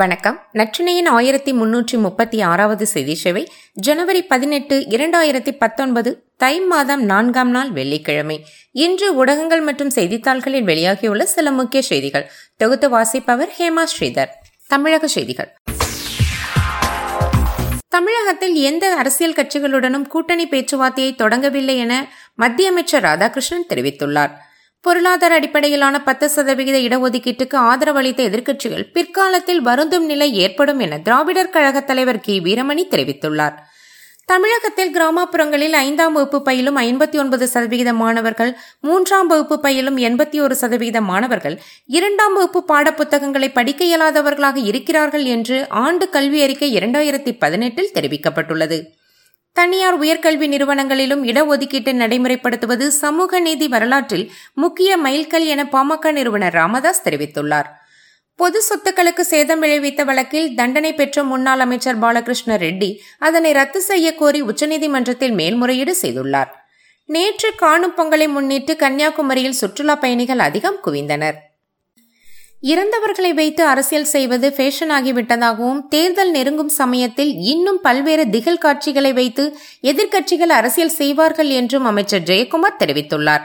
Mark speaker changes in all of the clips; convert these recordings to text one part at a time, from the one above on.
Speaker 1: வணக்கம் நற்றினையின் ஆயிரத்தி முன்னூற்றி முப்பத்தி ஆறாவது செய்தி சேவை ஜனவரி பதினெட்டு இரண்டாயிரத்தி பத்தொன்பது தை மாதம் நான்காம் நாள் வெள்ளிக்கிழமை இன்று ஊடகங்கள் மற்றும் செய்தித்தாள்களில் வெளியாகியுள்ள சில முக்கிய செய்திகள் தொகுத்து வாசிப்பவர் ஹேமா ஸ்ரீதர் தமிழக செய்திகள் தமிழகத்தில் எந்த அரசியல் கட்சிகளுடனும் கூட்டணி பேச்சுவார்த்தையை தொடங்கவில்லை என மத்திய அமைச்சர் ராதாகிருஷ்ணன் தெரிவித்துள்ளார் பொருளாதார அடிப்படையிலான பத்து சதவிகித இடஒதுக்கீட்டுக்கு ஆதரவளித்த எதிர்க்கட்சிகள் பிற்காலத்தில் வருந்தும் நிலை ஏற்படும் என திராவிடர் கழக தலைவர் கி வீரமணி தெரிவித்துள்ளார் தமிழகத்தில் கிராமப்புறங்களில் ஐந்தாம் வகுப்பு பயிலும் ஐம்பத்தி ஒன்பது சதவிகித மாணவர்கள் மூன்றாம் வகுப்பு பயிலும் எண்பத்தி ஒரு சதவிகித மாணவர்கள் இரண்டாம் வகுப்பு பாடப்புத்தகங்களை படிக்க இயலாதவர்களாக இருக்கிறார்கள் என்று ஆண்டு கல்வி அறிக்கை இரண்டாயிரத்தி பதினெட்டில் தெரிவிக்கப்பட்டுள்ளது தனியார் உயர்கல்வி நிறுவனங்களிலும் இடஒதுக்கீட்டை நடைமுறைப்படுத்துவது சமூக நீதி வரலாற்றில் முக்கிய மைல்கல் என பாமக நிறுவனர் ராமதாஸ் தெரிவித்துள்ளார் பொது சொத்துக்களுக்கு சேதம் விளைவித்த வழக்கில் தண்டனை பெற்ற முன்னாள் அமைச்சர் பாலகிருஷ்ண ரெட்டி அதனை ரத்து செய்ய கோரி உச்சநீதிமன்றத்தில் மேல்முறையீடு செய்துள்ளார் நேற்று காணும் பொங்கலை முன்னிட்டு கன்னியாகுமரியில் சுற்றுலா பயணிகள் அதிகம் குவிந்தனர் இறந்தவர்களை வைத்து அரசியல் செய்வது ஃபேஷன் ஆகிவிட்டதாகவும் தேர்தல் நெருங்கும் சமயத்தில் இன்னும் பல்வேறு திகில் காட்சிகளை வைத்து எதிர்க்கட்சிகள் அரசியல் செய்வார்கள் என்றும் அமைச்சர் ஜெயக்குமார் தெரிவித்துள்ளார்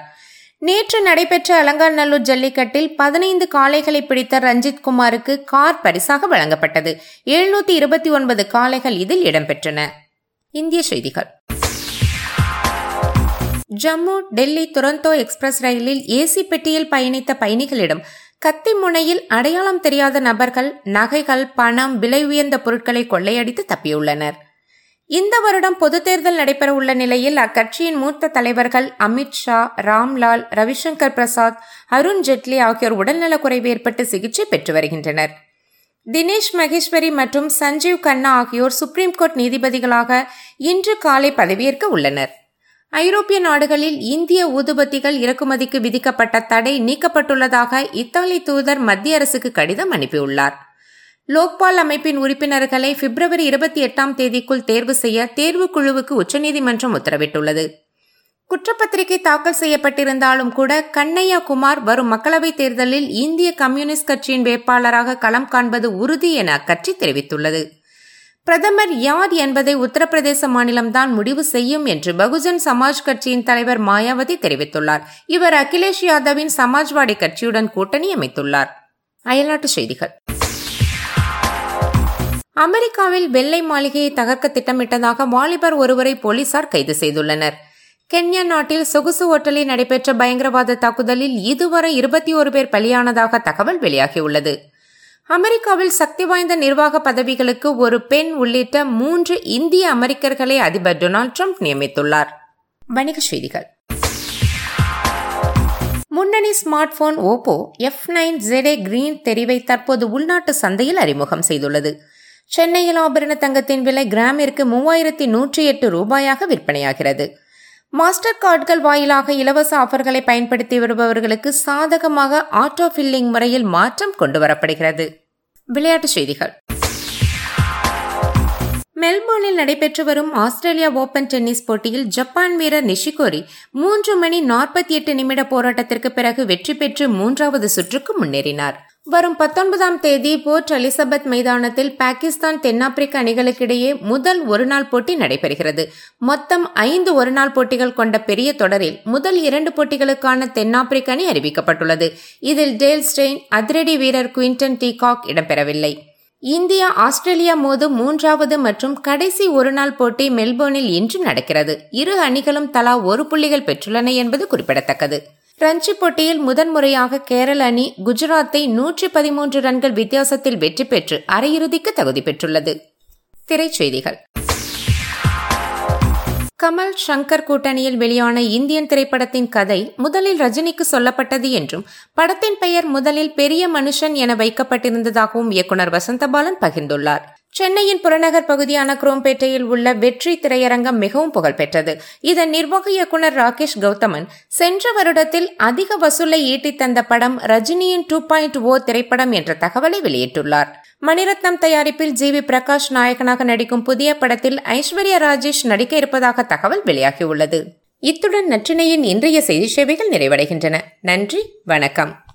Speaker 1: நேற்று நடைபெற்ற அலங்காநல்லூர் ஜல்லிக்கட்டில் பதினைந்து காளைகளை பிடித்த ரஞ்சித் குமாருக்கு கார் பரிசாக வழங்கப்பட்டது எழுநூத்தி இருபத்தி ஒன்பது காளைகள் இதில் இடம்பெற்றன இந்திய செய்திகள் ஜம்மு டெல்லி துரந்தோ எக்ஸ்பிரஸ் ரயிலில் ஏசி பெட்டியில் பயணித்த பயணிகளிடம் கத்தி முனையில் அடையாளம் தெரியாத நபர்கள் நகைகள் பணம் விலை உயர்ந்த பொருட்களை கொள்ளையடித்து தப்பியுள்ளனர் இந்த வருடம் பொது தேர்தல் நடைபெற உள்ள நிலையில் அக்கட்சியின் மூத்த தலைவர்கள் அமித்ஷா ராம்லால் ரவிசங்கர் பிரசாத் அருண் ஜேட்லி ஆகியோர் உடல்நலக்குறைவு ஏற்பட்டு சிகிச்சை பெற்று வருகின்றனர் தினேஷ் மகேஸ்வரி மற்றும் சஞ்சீவ் கண்ணா ஆகியோர் சுப்ரீம் கோர்ட் நீதிபதிகளாக இன்று காலை பதவியேற்க உள்ளனர் ஐரோப்பிய நாடுகளில் இந்திய ஊதுபத்திகள் இறக்குமதிக்கு விதிக்கப்பட்ட தடை நீக்கப்பட்டுள்ளதாக இத்தாலி தூதர் மத்திய அரசுக்கு கடிதம் அனுப்பியுள்ளார் லோக்பால் அமைப்பின் உறுப்பினர்களை பிப்ரவரி இருபத்தி எட்டாம் தேதிக்குள் தேர்வு செய்ய தேர்வு குழுவுக்கு உச்சநீதிமன்றம் உத்தரவிட்டுள்ளது குற்றப்பத்திரிகை தாக்கல் செய்யப்பட்டிருந்தாலும் கூட கண்ணையா குமார் வரும் மக்களவைத் தேர்தலில் இந்திய கம்யூனிஸ்ட் கட்சியின் வேட்பாளராக களம் காண்பது உறுதி என அக்கட்சி தெரிவித்துள்ளது பிரதமர் யார் என்பதை உத்தரப்பிரதேச மாநிலம்தான் முடிவு செய்யும் என்று பகுஜன் சமாஜ் கட்சியின் தலைவர் மாயாவதி தெரிவித்துள்ளார் இவர் அகிலேஷ் யாதவின் சமாஜ்வாடி கட்சியுடன் கூட்டணி அமைத்துள்ளார் அயல்நாட்டு செய்திகள் அமெரிக்காவில் வெள்ளை மாளிகையை தகர்க்க திட்டமிட்டதாக வாலிபர் ஒருவரை போலீசார் கைது செய்துள்ளனர் கென்யா நாட்டில் சொகுசு ஓட்டலில் நடைபெற்ற பயங்கரவாத தாக்குதலில் இதுவரை இருபத்தி ஒரு பேர் பலியானதாக தகவல் வெளியாகியுள்ளது அமெரிக்காவில் சக்தி வாய்ந்த நிர்வாக பதவிகளுக்கு ஒரு பெண் உள்ளிட்ட மூன்று இந்திய அமெரிக்கர்களை அதிபர் டொனால்ட் ட்ரம்ப் நியமித்துள்ளார் வணிகச் செய்திகள் முன்னணி smartphone Oppo F nine jade green தெரிவை தற்போது உள்நாட்டு சந்தையில் அறிமுகம் செய்துள்ளது சென்னையில் ஆபரண தங்கத்தின் விலை கிராமிற்கு மூவாயிரத்தி நூற்றி எட்டு ரூபாயாக விற்பனையாகிறது மாஸ்டர் கார்டுகள் வாயிலாக இலவச ஆஃபர்களை பயன்படுத்தி வருபவர்களுக்கு சாதகமாக ஆட்டோ ஃபில்லிங் முறையில் மாற்றம் கொண்டு வரப்படுகிறது விளையாட்டுச் செய்திகள் மெல்போர்னில் நடைபெற்று வரும் ஆஸ்திரேலியா ஓபன் டென்னிஸ் போட்டியில் ஜப்பான் வீரர் நிஷிகோரி மூன்று மணி நாற்பத்தி எட்டு நிமிட போராட்டத்திற்கு பிறகு வெற்றி பெற்று மூன்றாவது சுற்றுக்கு முன்னேறினார் வரும் பத்தொன்பதாம் தேதி போர்ட் எலிசபெத் மைதானத்தில் பாகிஸ்தான் தென்னாப்பிரிக்க அணிகளுக்கிடையே முதல் ஒருநாள் போட்டி நடைபெறுகிறது மொத்தம் ஐந்து ஒருநாள் போட்டிகள் கொண்ட பெரிய தொடரில் முதல் இரண்டு போட்டிகளுக்கான தென்னாப்பிரிக்க அணி அறிவிக்கப்பட்டுள்ளது இதில் டேல் ஸ்டெயின் அதிரடி வீரர் குவிண்டன் டீகாக் இடம்பெறவில்லை இந்தியா ஆஸ்திரேலியா மோது மூன்றாவது மற்றும் கடைசி ஒருநாள் போட்டி மெல்போர்னில் இன்று நடக்கிறது இரு அணிகளும் தலா ஒரு புள்ளிகள் பெற்றுள்ளன என்பது குறிப்பிடத்தக்கது ரஞ்சி போட்டியில் முதன்முறையாக கேரள அணி குஜராத்தை நூற்றி பதிமூன்று ரன்கள் வித்தியாசத்தில் வெற்றி பெற்று அரையிறுதிக்கு தகுதி பெற்றுள்ளது திரைச்செய்திகள் கமல் ஷங்கர் கூட்டணியில் வெளியான இந்தியன் திரைப்படத்தின் கதை முதலில் ரஜினிக்கு சொல்லப்பட்டது என்றும் படத்தின் பெயர் முதலில் பெரிய மனுஷன் என வைக்கப்பட்டிருந்ததாகவும் இயக்குனர் வசந்தபாலன் பகிர்ந்துள்ளார் சென்னையின் புறநகர் பகுதியான குரோம்பேட்டையில் உள்ள வெற்றி திரையரங்கம் மிகவும் புகழ்பெற்றது இதன் நிர்வாக இயக்குனர் ராகேஷ் கௌதமன் சென்ற வருடத்தில் அதிக வசூலை ஈட்டி தந்த படம் ரஜினியின் டூ பாயிண்ட் ஓ திரைப்படம் என்ற தகவலை வெளியிட்டுள்ளார் மணிரத்னம் தயாரிப்பில் ஜி வி பிரகாஷ் நாயகனாக நடிக்கும் புதிய படத்தில் ஐஸ்வர்யா ராஜேஷ் நடிக்க இருப்பதாக தகவல் வெளியாகியுள்ளது இத்துடன் நற்றினையின் இன்றைய செய்தி சேவைகள் நிறைவடைகின்றன நன்றி வணக்கம்